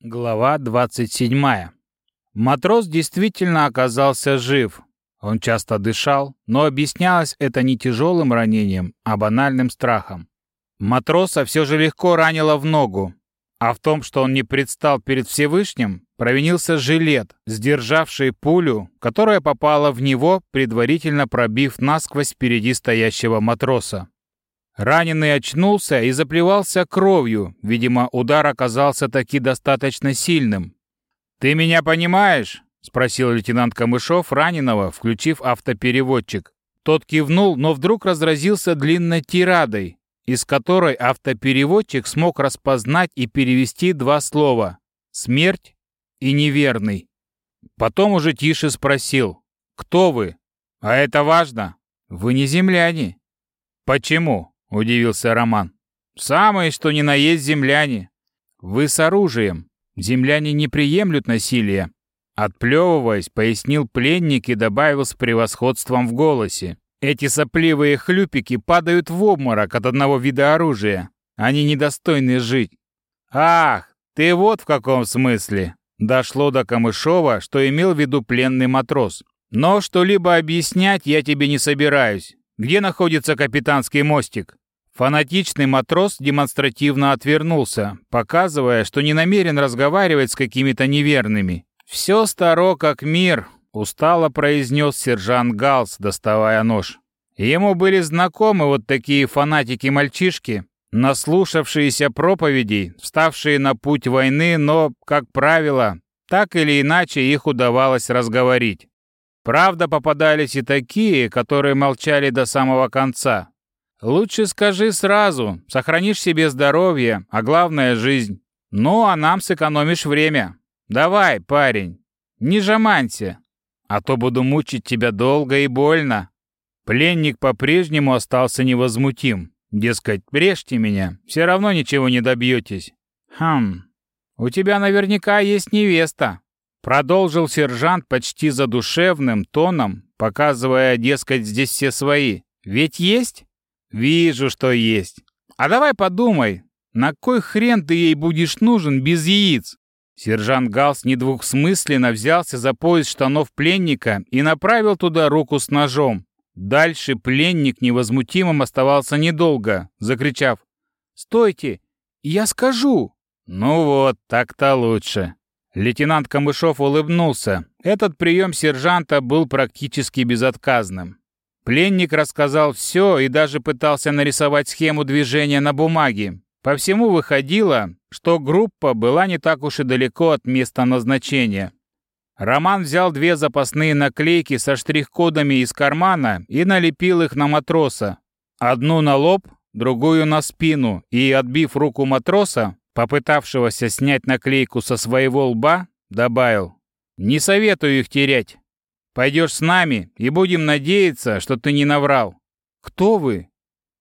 Глава 27. Матрос действительно оказался жив. Он часто дышал, но объяснялось это не тяжелым ранением, а банальным страхом. Матроса все же легко ранило в ногу, а в том, что он не предстал перед Всевышним, провинился жилет, сдержавший пулю, которая попала в него, предварительно пробив насквозь впереди стоящего матроса. Раненый очнулся и заплевался кровью, видимо, удар оказался таки достаточно сильным. «Ты меня понимаешь?» — спросил лейтенант Камышов раненого, включив автопереводчик. Тот кивнул, но вдруг разразился длинной тирадой, из которой автопереводчик смог распознать и перевести два слова «смерть» и «неверный». Потом уже тише спросил «Кто вы?» «А это важно?» «Вы не земляне». «Почему?» — удивился Роман. «Самые, что ни на есть земляне. Вы с оружием. Земляне не приемлют насилия». Отплевываясь, пояснил пленник и добавил с превосходством в голосе. «Эти сопливые хлюпики падают в обморок от одного вида оружия. Они недостойны жить». «Ах, ты вот в каком смысле!» Дошло до Камышова, что имел в виду пленный матрос. «Но что-либо объяснять я тебе не собираюсь. Где находится капитанский мостик?» Фанатичный матрос демонстративно отвернулся, показывая, что не намерен разговаривать с какими-то неверными. «Все старо как мир», — устало произнес сержант Галс, доставая нож. Ему были знакомы вот такие фанатики-мальчишки, наслушавшиеся проповедей, вставшие на путь войны, но, как правило, так или иначе их удавалось разговорить. Правда, попадались и такие, которые молчали до самого конца, Лучше скажи сразу, сохранишь себе здоровье, а главное — жизнь. Ну, а нам сэкономишь время. Давай, парень, не жаманься, а то буду мучить тебя долго и больно». Пленник по-прежнему остался невозмутим. Дескать, прежьте меня, все равно ничего не добьетесь. «Хм, у тебя наверняка есть невеста», — продолжил сержант почти задушевным тоном, показывая, дескать, здесь все свои. «Ведь есть?» «Вижу, что есть. А давай подумай, на кой хрен ты ей будешь нужен без яиц?» Сержант Галс недвусмысленно взялся за пояс штанов пленника и направил туда руку с ножом. Дальше пленник невозмутимым оставался недолго, закричав «Стойте! Я скажу!» «Ну вот, так-то лучше». Лейтенант Камышов улыбнулся. Этот прием сержанта был практически безотказным. Пленник рассказал все и даже пытался нарисовать схему движения на бумаге. По всему выходило, что группа была не так уж и далеко от места назначения. Роман взял две запасные наклейки со штрих-кодами из кармана и налепил их на матроса. Одну на лоб, другую на спину, и, отбив руку матроса, попытавшегося снять наклейку со своего лба, добавил «Не советую их терять. Пойдешь с нами и будем надеяться, что ты не наврал. Кто вы?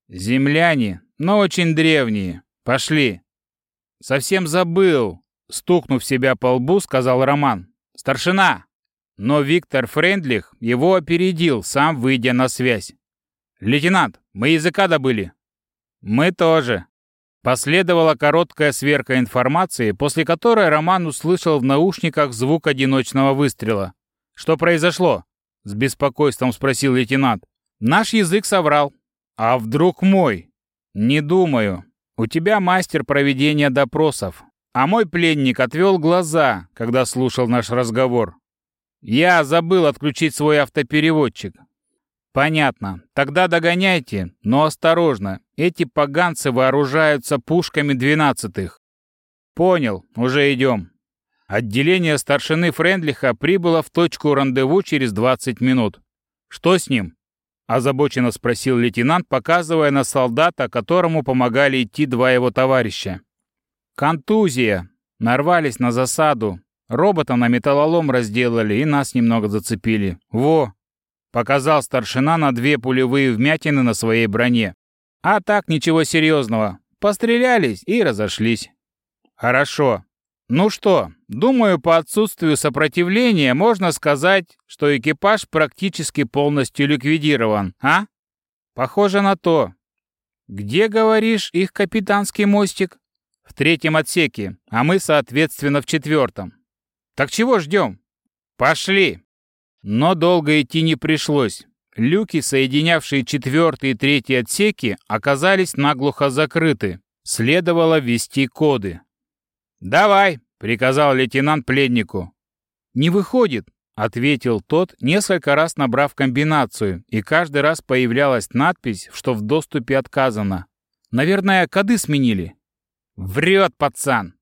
Земляне, но очень древние. Пошли. Совсем забыл. Стукнув себя по лбу, сказал Роман. Старшина. Но Виктор Френдлих его опередил, сам выйдя на связь. «Лейтенант, мы языка добыли». «Мы тоже». Последовала короткая сверка информации, после которой Роман услышал в наушниках звук одиночного выстрела. «Что произошло?» — с беспокойством спросил лейтенант. «Наш язык соврал». «А вдруг мой?» «Не думаю. У тебя мастер проведения допросов, а мой пленник отвел глаза, когда слушал наш разговор. Я забыл отключить свой автопереводчик». «Понятно. Тогда догоняйте, но осторожно. Эти поганцы вооружаются пушками двенадцатых». «Понял. Уже идем». Отделение старшины Френдлиха прибыло в точку рандеву через 20 минут. «Что с ним?» – озабоченно спросил лейтенант, показывая на солдата, которому помогали идти два его товарища. «Контузия. Нарвались на засаду. Робота на металлолом разделали и нас немного зацепили. Во!» – показал старшина на две пулевые вмятины на своей броне. «А так ничего серьезного. Пострелялись и разошлись». «Хорошо. Ну что, думаю, по отсутствию сопротивления можно сказать, что экипаж практически полностью ликвидирован, а? Похоже на то. Где, говоришь, их капитанский мостик? в третьем отсеке, а мы, соответственно, в четвертом. Так чего ждем? Пошли! Но долго идти не пришлось. Люки, соединявшие четвертый и третий отсеки, оказались наглухо закрыты. Следовало ввести коды. «Давай!» — приказал лейтенант пленнику. «Не выходит!» — ответил тот, несколько раз набрав комбинацию, и каждый раз появлялась надпись, что в доступе отказано. «Наверное, коды сменили». «Врет, пацан!»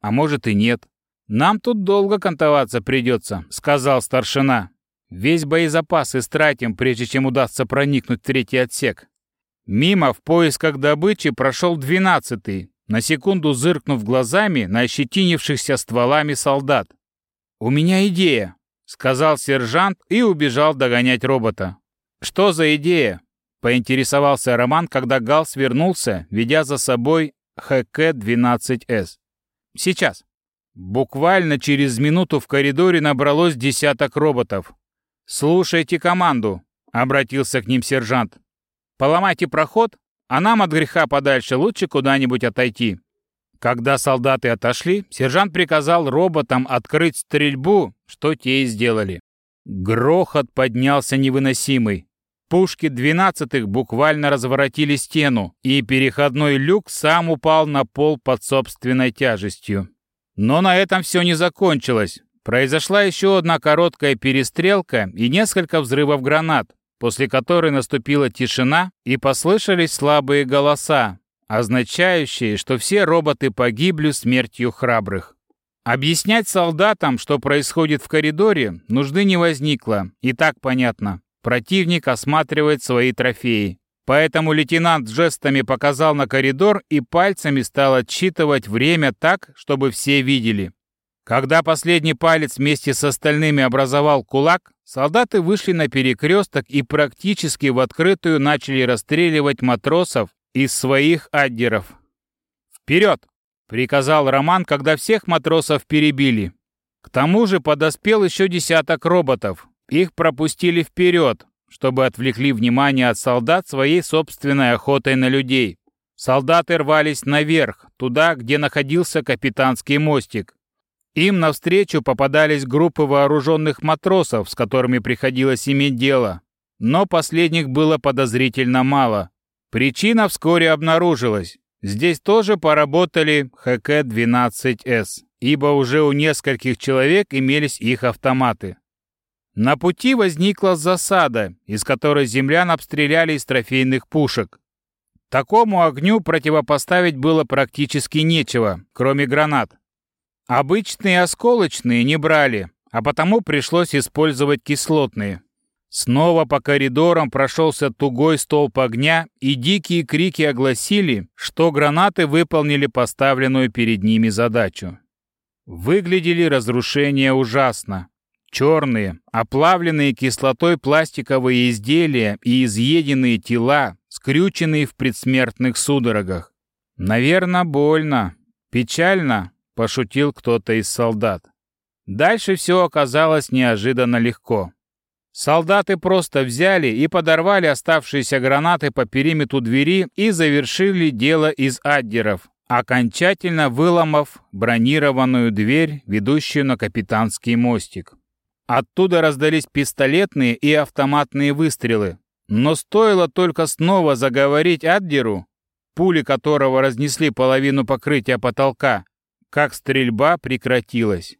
«А может и нет. Нам тут долго кантоваться придется», — сказал старшина. Весь боезапас истратим, прежде чем удастся проникнуть в третий отсек. Мимо в поисках добычи прошел двенадцатый, на секунду зыркнув глазами на ощетинившихся стволами солдат. «У меня идея», — сказал сержант и убежал догонять робота. «Что за идея?» — поинтересовался Роман, когда Гал свернулся, ведя за собой ХК-12С. «Сейчас». Буквально через минуту в коридоре набралось десяток роботов. «Слушайте команду», — обратился к ним сержант. «Поломайте проход, а нам от греха подальше лучше куда-нибудь отойти». Когда солдаты отошли, сержант приказал роботам открыть стрельбу, что те и сделали. Грохот поднялся невыносимый. Пушки двенадцатых буквально разворотили стену, и переходной люк сам упал на пол под собственной тяжестью. Но на этом все не закончилось. Произошла еще одна короткая перестрелка и несколько взрывов гранат, после которой наступила тишина и послышались слабые голоса, означающие, что все роботы погибли смертью храбрых. Объяснять солдатам, что происходит в коридоре, нужды не возникло, и так понятно. Противник осматривает свои трофеи. Поэтому лейтенант жестами показал на коридор и пальцами стал отсчитывать время так, чтобы все видели. Когда последний палец вместе с остальными образовал кулак, солдаты вышли на перекресток и практически в открытую начали расстреливать матросов из своих аддеров. «Вперед!» — приказал Роман, когда всех матросов перебили. К тому же подоспел еще десяток роботов. Их пропустили вперед, чтобы отвлекли внимание от солдат своей собственной охотой на людей. Солдаты рвались наверх, туда, где находился капитанский мостик, им навстречу попадались группы вооруженных матросов, с которыми приходилось иметь дело. Но последних было подозрительно мало. Причина вскоре обнаружилась. Здесь тоже поработали ХК-12С, ибо уже у нескольких человек имелись их автоматы. На пути возникла засада, из которой землян обстреляли из трофейных пушек. Такому огню противопоставить было практически нечего, кроме гранат. Обычные осколочные не брали, а потому пришлось использовать кислотные. Снова по коридорам прошелся тугой столб огня, и дикие крики огласили, что гранаты выполнили поставленную перед ними задачу. Выглядели разрушения ужасно. Черные, оплавленные кислотой пластиковые изделия и изъеденные тела, скрюченные в предсмертных судорогах. Наверное, больно. Печально, — пошутил кто-то из солдат. Дальше все оказалось неожиданно легко. Солдаты просто взяли и подорвали оставшиеся гранаты по периметру двери и завершили дело из аддеров, окончательно выломав бронированную дверь, ведущую на капитанский мостик. Оттуда раздались пистолетные и автоматные выстрелы, но стоило только снова заговорить Аддеру, пули которого разнесли половину покрытия потолка, как стрельба прекратилась.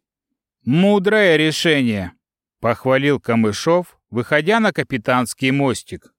«Мудрое решение», — похвалил Камышов, выходя на капитанский мостик.